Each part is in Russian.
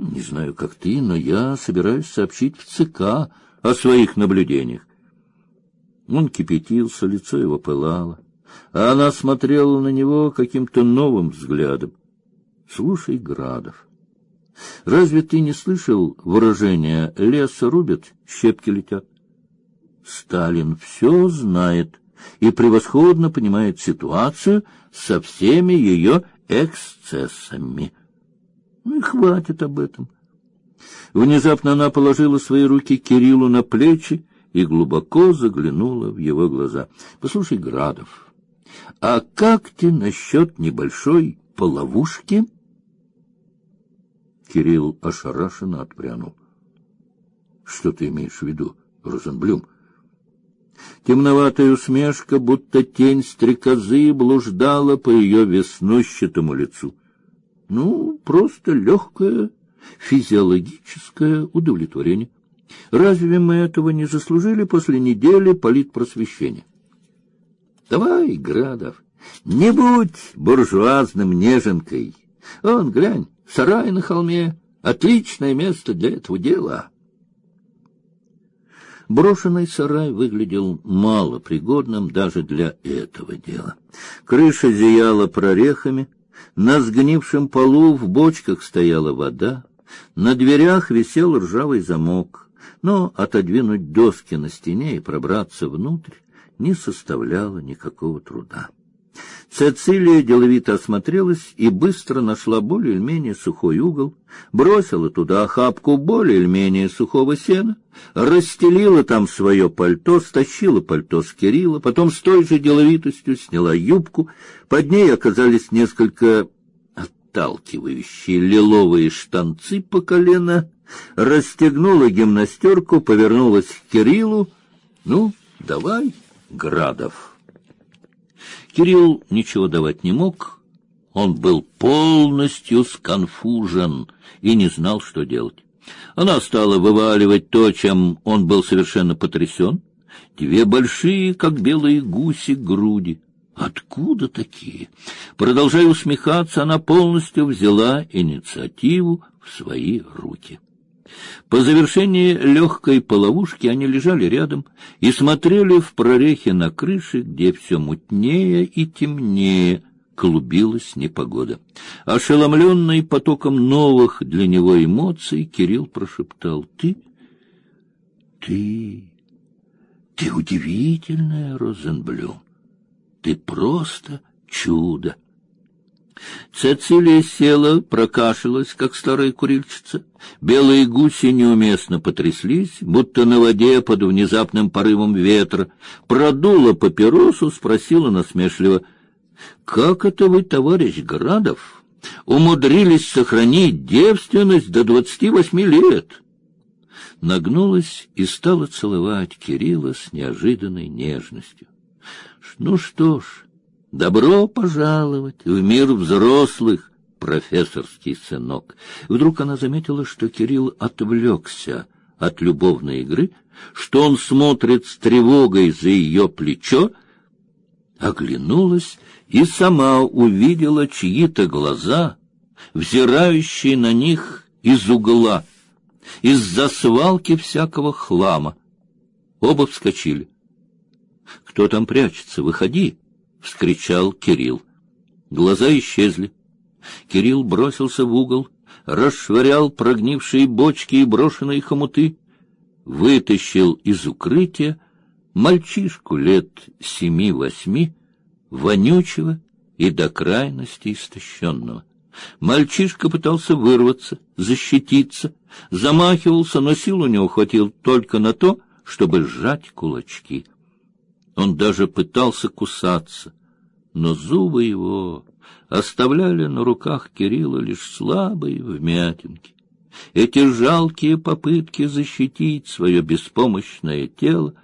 Не знаю, как ты, но я собираюсь сообщить в ЦК о своих наблюдениях. Он кипятился, лицо его пылало, а она смотрела на него каким-то новым взглядом. Слушай, Градов, разве ты не слышал выражения «лес рубят, щепки летят»? Сталин все знает и превосходно понимает ситуацию со всеми ее эксцессами. Ну и хватит об этом. Внезапно она положила свои руки Кириллу на плечи и глубоко заглянула в его глаза. Послушай, Градов, а как ты насчет небольшой половушки? Кирилл ошарашенно отпрянул. Что ты имеешь в виду, Розенблюм? Темноватая усмешка, будто тень стрекозы, блуждала по ее веснущатому лицу. Ну, просто легкое физиологическое удовлетворение. Разве мы этого не заслужили после недели политпросвещения? Давай, Градов, не будь буржуазным неженкой. Он, глянь, сарай на холме, отличное место для этого дела. Брошенный сарай выглядел малопригодным даже для этого дела. Крыша зияла прорехами, на сгнившем полу в бочках стояла вода, на дверях висел ржавый замок, но отодвинуть доски на стене и пробраться внутрь не составляло никакого труда. Цецилия деловито осмотрелась и быстро нашла более или менее сухой угол, бросила туда охапку более или менее сухого сена, расстелила там свое пальто, стащила пальто с Кирилла, потом с той же деловитостью сняла юбку, под ней оказались несколько отталкивающие лиловые штанцы по колено, расстегнула гимнастерку, повернулась к Кириллу. «Ну, давай, Градов». Кирилл ничего давать не мог. Он был полностью сконфужен и не знал, что делать. Она стала вываливать то, чем он был совершенно потрясен. Две большие, как белые гуси, груди. Откуда такие? Продолжая усмехаться, она полностью взяла инициативу в свои руки. По завершении легкой половушки они лежали рядом и смотрели в прорехи на крыше, где все мутнее и темнее клубилась непогода. Ошеломленный потоком новых для него эмоций, Кирилл прошептал: "Ты, ты, ты удивительная, Розенблюм. Ты просто чудо". Цецилия села, прокашлялась, как старая курильщица. Белые гуси неуместно потряслись, будто на воде под внезапным порывом ветра. Продула папиросу, спросила насмешливо: "Как это вы, товарищ Градов, умудрились сохранить девственность до двадцати восьми лет?" Нагнулась и стала целовать Кирилла с неожиданной нежностью. Ну что ж, Добро пожаловать в мир взрослых, профессорский сынок. Вдруг она заметила, что Кирилл отвлекся от любовной игры, что он смотрит с тревогой за ее плечо, оглянулась и сама увидела чьи-то глаза, взирающие на них из угла, из-за свалки всякого хлама. Оба вскочили. Кто там прячется? Выходи! — вскричал Кирилл. Глаза исчезли. Кирилл бросился в угол, расшвырял прогнившие бочки и брошенные хомуты, вытащил из укрытия мальчишку лет семи-восьми, вонючего и до крайности истощенного. Мальчишка пытался вырваться, защититься, замахивался, но сил у него хватило только на то, чтобы сжать кулачки. Он даже пытался кусаться, но зубы его оставляли на руках Кирилла лишь слабые вмятинки. Эти жалкие попытки защитить свое беспомощное тело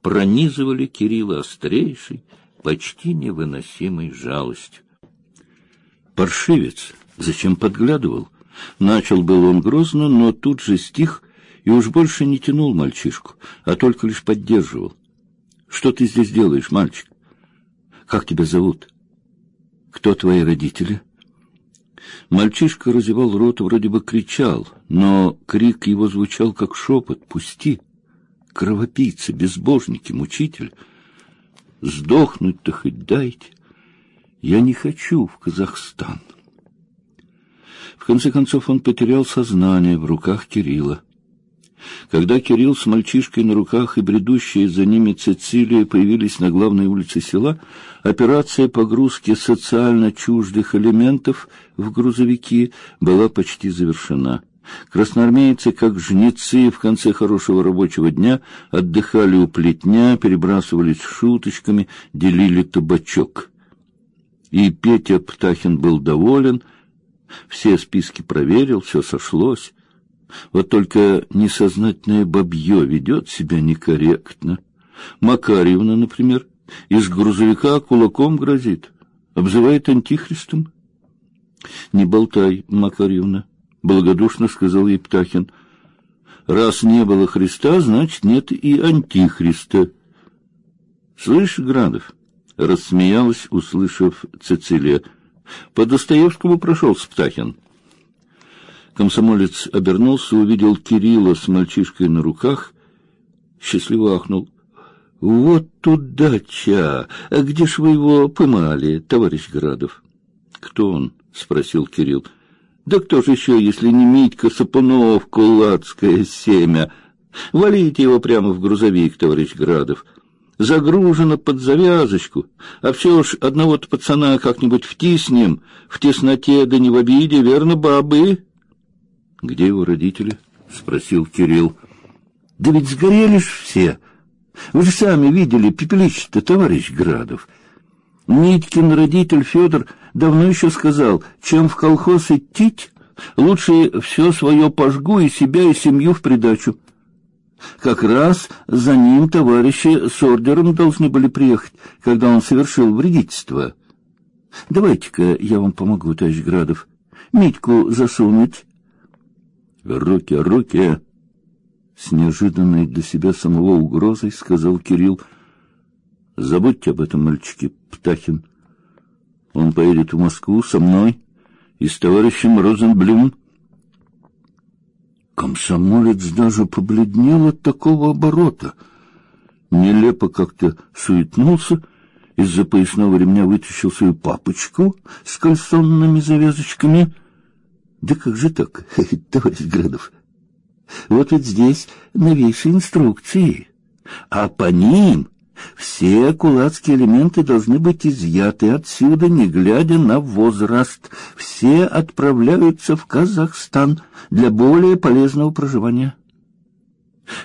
пронизывали Кирилла острейшей, почти невыносимой жалостью. Паршивец, зачем подглядывал? Начал был он грозно, но тут же стих и уж больше не тянул мальчишку, а только лишь поддерживал. Что ты здесь делаешь, мальчик? Как тебя зовут? Кто твои родители? Мальчишка разевал рот, вроде бы кричал, но крик его звучал как шепот: "Пусти! Кровопийцы, безбожники, мучитель! Сдохнуть-то хоть дайте! Я не хочу в Казахстан!" В конце концов он потерял сознание в руках Кирилла. Когда Кирилл с мальчишкой на руках и бредущие за ними Цицилия появились на главной улице села, операция погрузки социально чуждых элементов в грузовики была почти завершена. Красноармейцы, как жнецы в конце хорошего рабочего дня, отдыхали у плетня, перебрасывались шуточками, делили табачок. И Петя Птахин был доволен, все списки проверил, все сошлось. Вот только несознательное бабье ведет себя некорректно. Макарьевна, например, из грузовика кулаком грозит, обзывает антихристом. Не болтай, Макарьевна, благодушно сказал ей Птахин. Раз не было Христа, значит, нет и антихриста. Слышь, Градов, рассмеялась, услышав Цицилия. По Достоевскому прошелся Птахин. Комсомолец обернулся, увидел Кирилла с мальчишкой на руках, счастливо ахнул. Вот удача! А где ж вы его поймали, товарищ Градов? Кто он? спросил Кирилл. Да кто же еще, если не Митька Сапунов, кулацкое семя? Валите его прямо в грузовик, товарищ Градов. Загружено под завязочку, а все уж одного-то пацана как-нибудь втиснем, в тесноте да не в обиде, верно, бабы? Где его родители? спросил Кирилл. Да ведь сгорели ж все. Вы же сами видели пепелище-то, товарищ Градов. Митькин родитель Федор давно еще сказал, чем в колхоз идти, лучше все свое пожгу и себя и семью в придачу. Как раз за ним товарищи с ордером должны были приехать, когда он совершил вредительство. Давайте-ка я вам помогу, товарищ Градов. Митьку засунуть, Руки, руки! С неожиданной для себя самого угрозой сказал Кирилл. Забудьте об этом, мальчики, Птахин. Он поедет в Москву со мной и с товарищем Розенблюм. Комсомолец даже побледнел от такого оборота. Нелепо как-то суетнулся, из-за поясного ремня вытащил свою папочку с кальсонными завязочками — да как же так, товарищ Градов? Вот ведь здесь новейшие инструкции, а по ним все кулацкие элементы должны быть изъяты отсюда, не глядя на возраст. Все отправляются в Казахстан для более полезного проживания.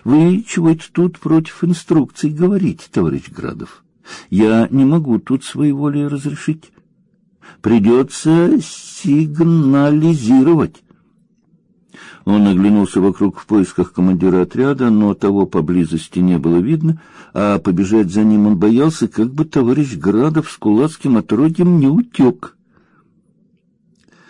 Вы чего это тут против инструкций говорите, товарищ Градов? Я не могу тут своей волей разрешить придется сигнализировать. Он оглянулся вокруг в поисках командира отряда, но того поблизости не было видно, а побежать за ним он боялся, как бы товарищ Градов с кулацким отродьем не утек.